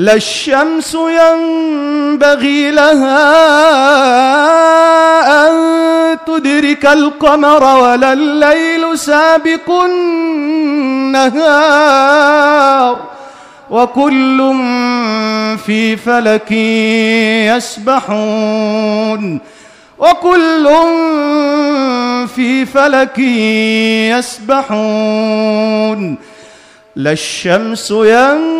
لا الشمس ينبغي لها أن تدرك القمر ولا الليل سابق النهار وكل في فلك يسبحون. وكل في فلك يسبحون. لا الشمس ينبغي